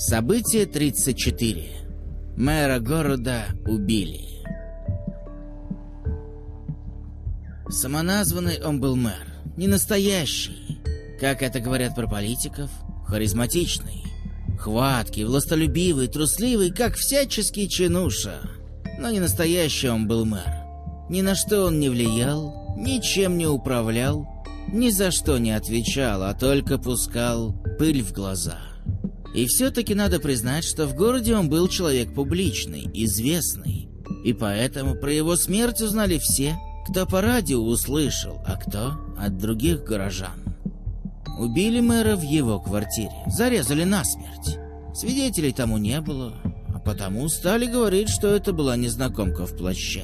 Событие 34. Мэра города убили. Самоназванный он был мэр. Не настоящий. Как это говорят про политиков, харизматичный. Хваткий, властолюбивый, трусливый, как всяческий чинуша. Но не настоящий он был мэр. Ни на что он не влиял, ничем не управлял, ни за что не отвечал, а только пускал пыль в глаза. И все-таки надо признать, что в городе он был человек публичный, известный. И поэтому про его смерть узнали все, кто по радио услышал, а кто от других горожан. Убили мэра в его квартире, зарезали насмерть. Свидетелей тому не было, а потому стали говорить, что это была незнакомка в плаще.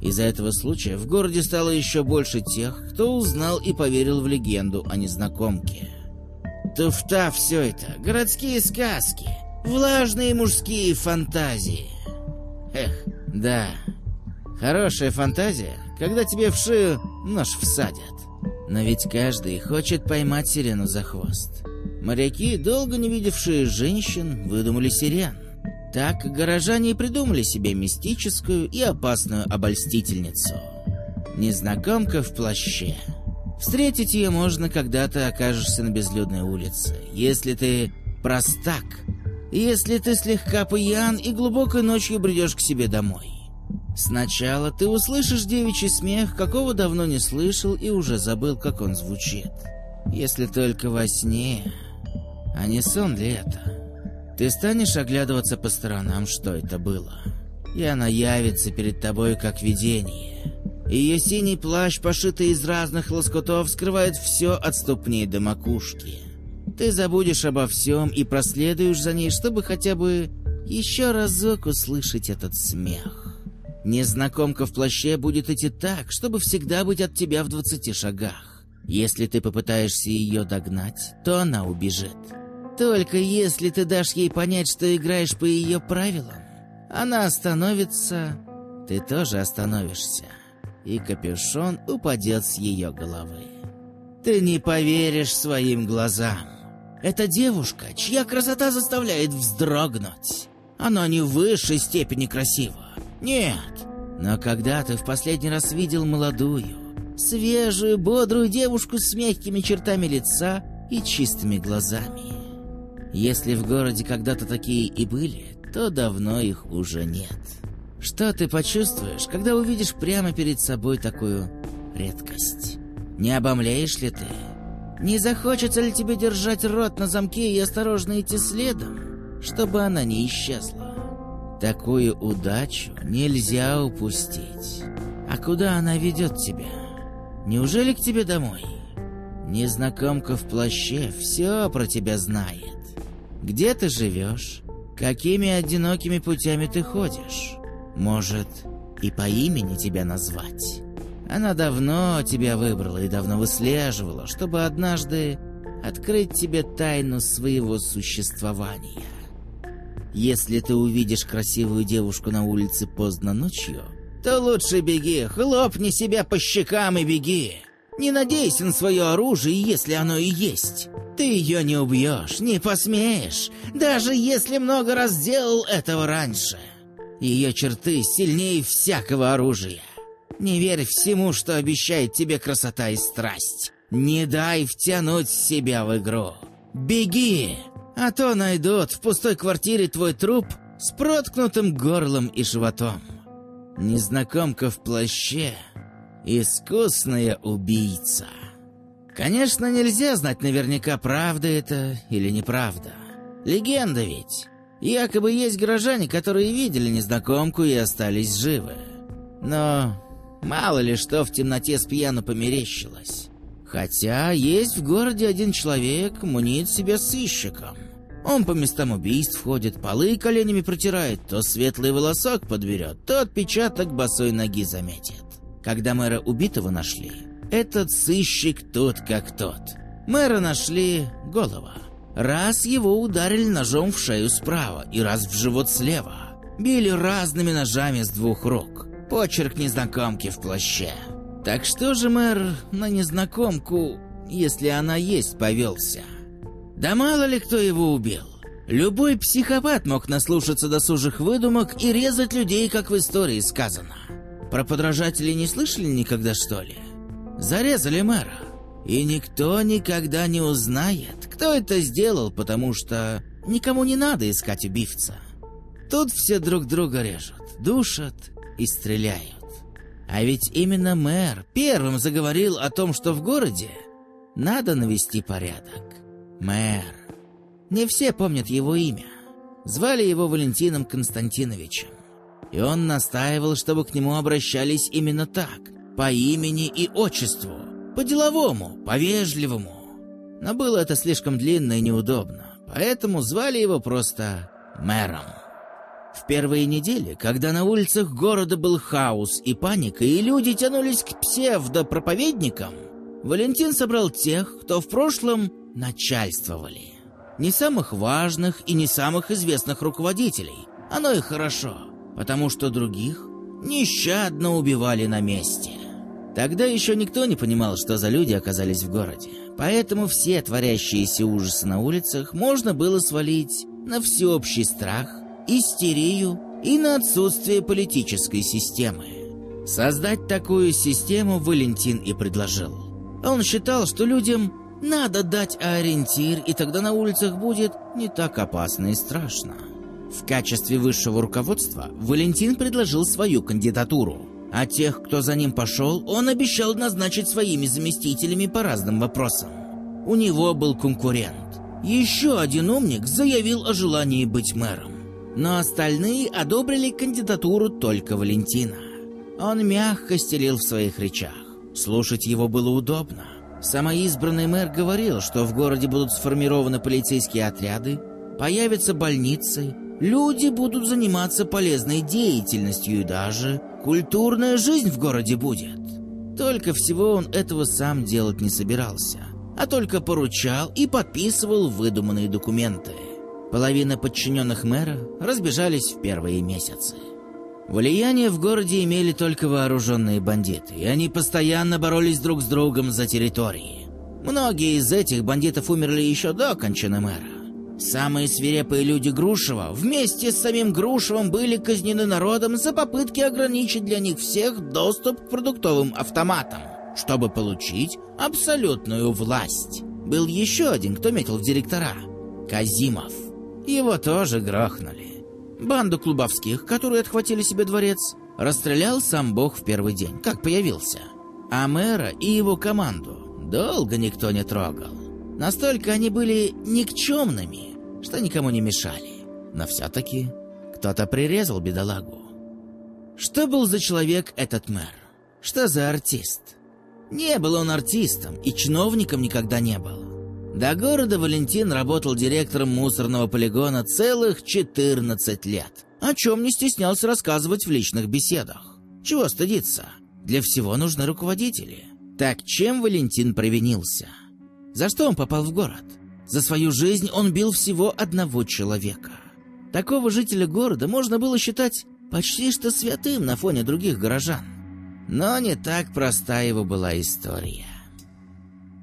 Из-за этого случая в городе стало еще больше тех, кто узнал и поверил в легенду о незнакомке. Туфта все это, городские сказки, влажные мужские фантазии. Эх, да, хорошая фантазия, когда тебе в шею нож всадят. Но ведь каждый хочет поймать сирену за хвост. Моряки, долго не видевшие женщин, выдумали сирен. Так горожане придумали себе мистическую и опасную обольстительницу. Незнакомка в плаще. Встретить ее можно, когда ты окажешься на безлюдной улице. Если ты простак. Если ты слегка пьян и глубокой ночью бредешь к себе домой. Сначала ты услышишь девичий смех, какого давно не слышал и уже забыл, как он звучит. Если только во сне, а не сон ли это? Ты станешь оглядываться по сторонам, что это было. И она явится перед тобой как видение. Ее синий плащ, пошитый из разных лоскутов, скрывает все от ступней до макушки. Ты забудешь обо всем и проследуешь за ней, чтобы хотя бы еще разок услышать этот смех. Незнакомка в плаще будет идти так, чтобы всегда быть от тебя в двадцати шагах. Если ты попытаешься ее догнать, то она убежит. Только если ты дашь ей понять, что играешь по ее правилам, она остановится, ты тоже остановишься, и капюшон упадет с ее головы. Ты не поверишь своим глазам. Это девушка, чья красота заставляет вздрогнуть. Она не в высшей степени красива. Нет. Но когда ты в последний раз видел молодую, свежую, бодрую девушку с мягкими чертами лица и чистыми глазами? Если в городе когда-то такие и были, то давно их уже нет. Что ты почувствуешь, когда увидишь прямо перед собой такую редкость? Не обомлеешь ли ты? Не захочется ли тебе держать рот на замке и осторожно идти следом, чтобы она не исчезла? Такую удачу нельзя упустить. А куда она ведет тебя? Неужели к тебе домой? Незнакомка в плаще все про тебя знает. Где ты живешь? Какими одинокими путями ты ходишь? Может, и по имени тебя назвать? Она давно тебя выбрала и давно выслеживала, чтобы однажды открыть тебе тайну своего существования. Если ты увидишь красивую девушку на улице поздно ночью, то лучше беги, хлопни себя по щекам и беги. Не надейся на свое оружие, если оно и есть. Ты ее не убьешь, не посмеешь, даже если много раз делал этого раньше. Ее черты сильнее всякого оружия. Не верь всему, что обещает тебе красота и страсть. Не дай втянуть себя в игру. Беги! А то найдут в пустой квартире твой труп с проткнутым горлом и животом. Незнакомка в плаще — искусная убийца. Конечно, нельзя знать наверняка, правда это или неправда. Легенда ведь. Якобы есть горожане, которые видели незнакомку и остались живы. Но мало ли что в темноте с пьяну померещилось. Хотя есть в городе один человек, мнит себя сыщиком. Он по местам убийств ходит, полы коленями протирает, то светлый волосок подберет, то отпечаток босой ноги заметит. Когда мэра убитого нашли, этот сыщик тот как тот. Мэра нашли голова. Раз его ударили ножом в шею справа и раз в живот слева. Били разными ножами с двух рук. Почерк незнакомки в плаще. Так что же мэр на незнакомку, если она есть, повелся? Да мало ли кто его убил. Любой психопат мог наслушаться досужих выдумок и резать людей, как в истории сказано. Про подражателей не слышали никогда, что ли? Зарезали мэра. И никто никогда не узнает, кто это сделал, потому что никому не надо искать убивца. Тут все друг друга режут, душат и стреляют. А ведь именно мэр первым заговорил о том, что в городе надо навести порядок. Мэр. Не все помнят его имя. Звали его Валентином Константиновичем. И он настаивал, чтобы к нему обращались именно так, по имени и отчеству, по-деловому, по-вежливому. Но было это слишком длинно и неудобно, поэтому звали его просто мэром. В первые недели, когда на улицах города был хаос и паника, и люди тянулись к псевдопроповедникам, Валентин собрал тех, кто в прошлом начальствовали. Не самых важных и не самых известных руководителей. Оно и хорошо, потому что других нещадно убивали на месте. Тогда еще никто не понимал, что за люди оказались в городе. Поэтому все творящиеся ужасы на улицах можно было свалить на всеобщий страх истерию и на отсутствие политической системы. Создать такую систему Валентин и предложил. Он считал, что людям надо дать ориентир, и тогда на улицах будет не так опасно и страшно. В качестве высшего руководства Валентин предложил свою кандидатуру, а тех, кто за ним пошел, он обещал назначить своими заместителями по разным вопросам. У него был конкурент. Еще один умник заявил о желании быть мэром но остальные одобрили кандидатуру только Валентина. Он мягко стелил в своих речах. Слушать его было удобно. Самоизбранный мэр говорил, что в городе будут сформированы полицейские отряды, появятся больницы, люди будут заниматься полезной деятельностью и даже культурная жизнь в городе будет. Только всего он этого сам делать не собирался, а только поручал и подписывал выдуманные документы. Половина подчиненных мэра разбежались в первые месяцы. Влияние в городе имели только вооруженные бандиты, и они постоянно боролись друг с другом за территории. Многие из этих бандитов умерли еще до кончины мэра. Самые свирепые люди Грушева вместе с самим Грушевым были казнены народом за попытки ограничить для них всех доступ к продуктовым автоматам, чтобы получить абсолютную власть. Был еще один, кто метил в директора – Казимов – его тоже грохнули. Банду клубовских, которые отхватили себе дворец, расстрелял сам бог в первый день, как появился. А мэра и его команду долго никто не трогал. Настолько они были никчемными, что никому не мешали. Но все-таки кто-то прирезал бедолагу. Что был за человек этот мэр? Что за артист? Не был он артистом и чиновником никогда не был. До города Валентин работал директором мусорного полигона целых 14 лет, о чем не стеснялся рассказывать в личных беседах. Чего стыдиться? Для всего нужны руководители. Так чем Валентин провинился? За что он попал в город? За свою жизнь он бил всего одного человека. Такого жителя города можно было считать почти что святым на фоне других горожан. Но не так проста его была история.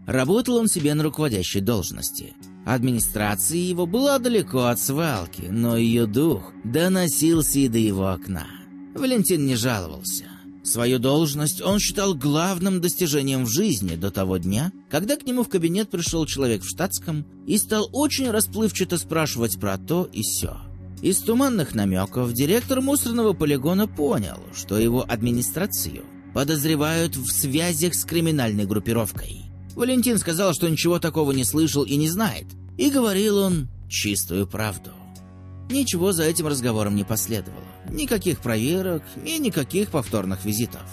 Работал он себе на руководящей должности. Администрация его была далеко от свалки, но ее дух доносился и до его окна. Валентин не жаловался. Свою должность он считал главным достижением в жизни до того дня, когда к нему в кабинет пришел человек в штатском и стал очень расплывчато спрашивать про то и сё. Из туманных намеков директор мусорного полигона понял, что его администрацию подозревают в связях с криминальной группировкой. Валентин сказал, что ничего такого не слышал и не знает. И говорил он чистую правду. Ничего за этим разговором не последовало. Никаких проверок и никаких повторных визитов.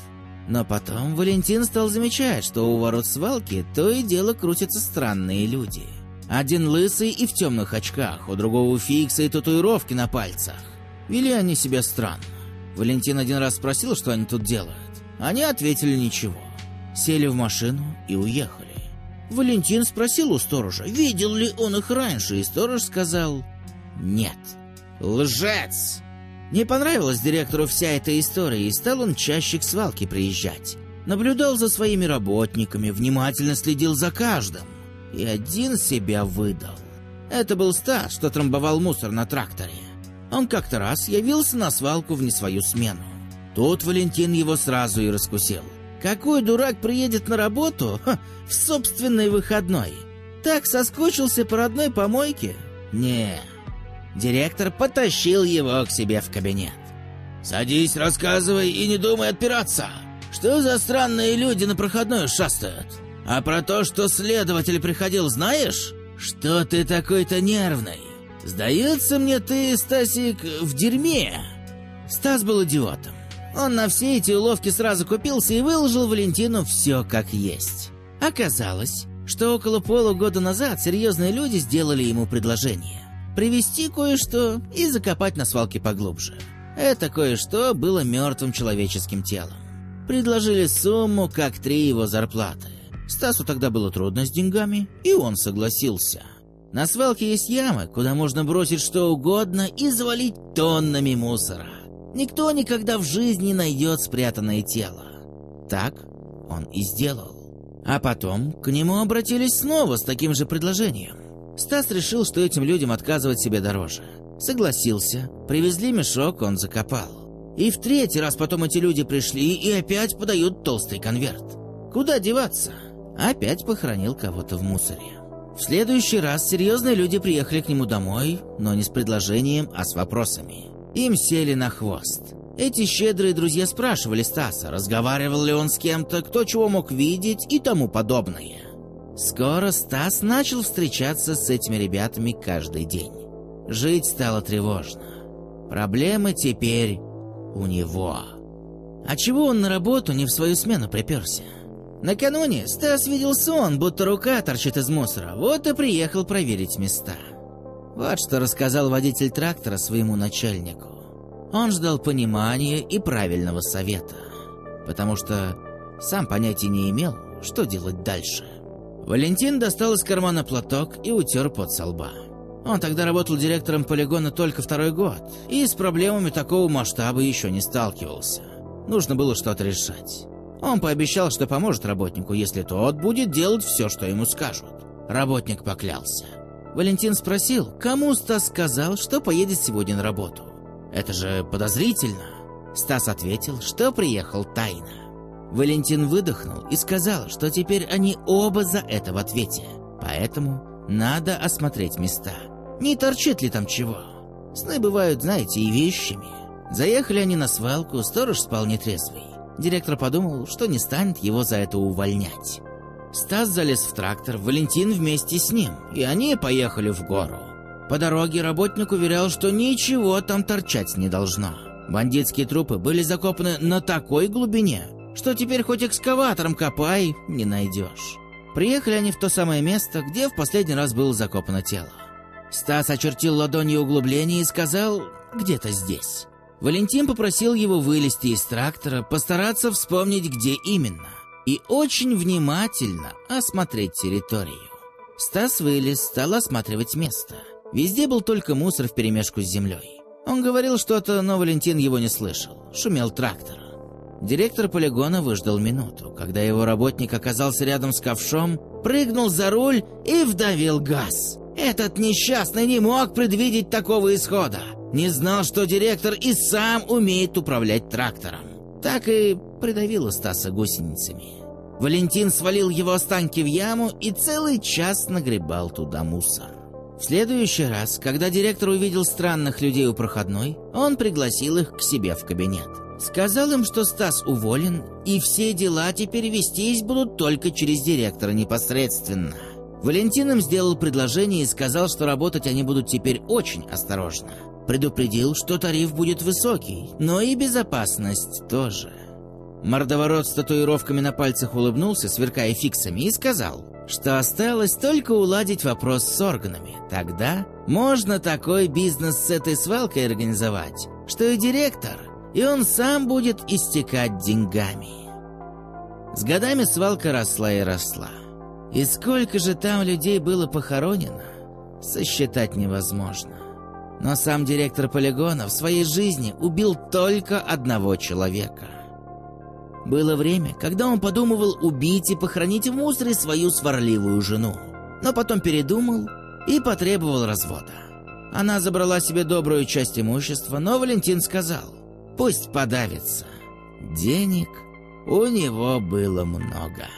Но потом Валентин стал замечать, что у ворот свалки то и дело крутятся странные люди. Один лысый и в темных очках, у другого фикса и татуировки на пальцах. Вели они себя странно. Валентин один раз спросил, что они тут делают. Они ответили ничего. Сели в машину и уехали. Валентин спросил у сторожа, видел ли он их раньше, и сторож сказал «нет». «Лжец!» Не понравилась директору вся эта история, и стал он чаще к свалке приезжать. Наблюдал за своими работниками, внимательно следил за каждым. И один себя выдал. Это был Стас, что трамбовал мусор на тракторе. Он как-то раз явился на свалку в не свою смену. Тут Валентин его сразу и раскусил. Какой дурак приедет на работу ха, в собственный выходной? Так соскучился по родной помойке? Не. Директор потащил его к себе в кабинет. «Садись, рассказывай и не думай отпираться. Что за странные люди на проходной шастают? А про то, что следователь приходил, знаешь? Что ты такой-то нервный? Сдается мне ты, Стасик, в дерьме». Стас был идиотом. Он на все эти уловки сразу купился и выложил Валентину все как есть. Оказалось, что около полугода назад серьезные люди сделали ему предложение. Привезти кое-что и закопать на свалке поглубже. Это кое-что было мертвым человеческим телом. Предложили сумму, как три его зарплаты. Стасу тогда было трудно с деньгами, и он согласился. На свалке есть ямы, куда можно бросить что угодно и завалить тоннами мусора. Никто никогда в жизни не найдет спрятанное тело. Так он и сделал. А потом к нему обратились снова с таким же предложением. Стас решил, что этим людям отказывать себе дороже. Согласился. Привезли мешок, он закопал. И в третий раз потом эти люди пришли и опять подают толстый конверт. Куда деваться? Опять похоронил кого-то в мусоре. В следующий раз серьезные люди приехали к нему домой, но не с предложением, а с вопросами. Им сели на хвост. Эти щедрые друзья спрашивали Стаса, разговаривал ли он с кем-то, кто чего мог видеть и тому подобное. Скоро Стас начал встречаться с этими ребятами каждый день. Жить стало тревожно. Проблемы теперь у него. А чего он на работу не в свою смену приперся? Накануне Стас видел сон, будто рука торчит из мусора, вот и приехал проверить места. Вот что рассказал водитель трактора своему начальнику. Он ждал понимания и правильного совета, потому что сам понятия не имел, что делать дальше. Валентин достал из кармана платок и утер под со лба. Он тогда работал директором полигона только второй год и с проблемами такого масштаба еще не сталкивался. Нужно было что-то решать. Он пообещал, что поможет работнику, если тот будет делать все, что ему скажут. Работник поклялся. Валентин спросил, кому Стас сказал, что поедет сегодня на работу. Это же подозрительно. Стас ответил, что приехал тайно. Валентин выдохнул и сказал, что теперь они оба за это в ответе. Поэтому надо осмотреть места. Не торчит ли там чего? Сны бывают, знаете, и вещами. Заехали они на свалку, сторож спал нетрезвый. Директор подумал, что не станет его за это увольнять. Стас залез в трактор, Валентин вместе с ним, и они поехали в гору. По дороге работник уверял, что ничего там торчать не должно. Бандитские трупы были закопаны на такой глубине, что теперь хоть экскаватором копай, не найдешь. Приехали они в то самое место, где в последний раз было закопано тело. Стас очертил ладонью углубление и сказал «где-то здесь». Валентин попросил его вылезти из трактора, постараться вспомнить, где именно, и очень внимательно осмотреть территорию. Стас вылез, стал осматривать место. Везде был только мусор вперемешку с землей. Он говорил что-то, но Валентин его не слышал. Шумел трактор. Директор полигона выждал минуту. Когда его работник оказался рядом с ковшом, прыгнул за руль и вдавил газ. Этот несчастный не мог предвидеть такого исхода. Не знал, что директор и сам умеет управлять трактором. Так и придавило Стаса гусеницами. Валентин свалил его останки в яму и целый час нагребал туда мусор. В следующий раз, когда директор увидел странных людей у проходной, он пригласил их к себе в кабинет. Сказал им, что Стас уволен, и все дела теперь вестись будут только через директора непосредственно. Валентин им сделал предложение и сказал, что работать они будут теперь очень осторожно. Предупредил, что тариф будет высокий, но и безопасность тоже. Мордоворот с татуировками на пальцах улыбнулся, сверкая фиксами, и сказал, что осталось только уладить вопрос с органами. Тогда можно такой бизнес с этой свалкой организовать, что и директор – и он сам будет истекать деньгами. С годами свалка росла и росла. И сколько же там людей было похоронено, сосчитать невозможно. Но сам директор полигона в своей жизни убил только одного человека. Было время, когда он подумывал убить и похоронить в мусоре свою сварливую жену. Но потом передумал и потребовал развода. Она забрала себе добрую часть имущества, но Валентин сказал, пусть подавится. Денег у него было много.